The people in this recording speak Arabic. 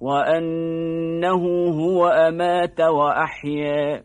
وأنه هو أمات وأحيا.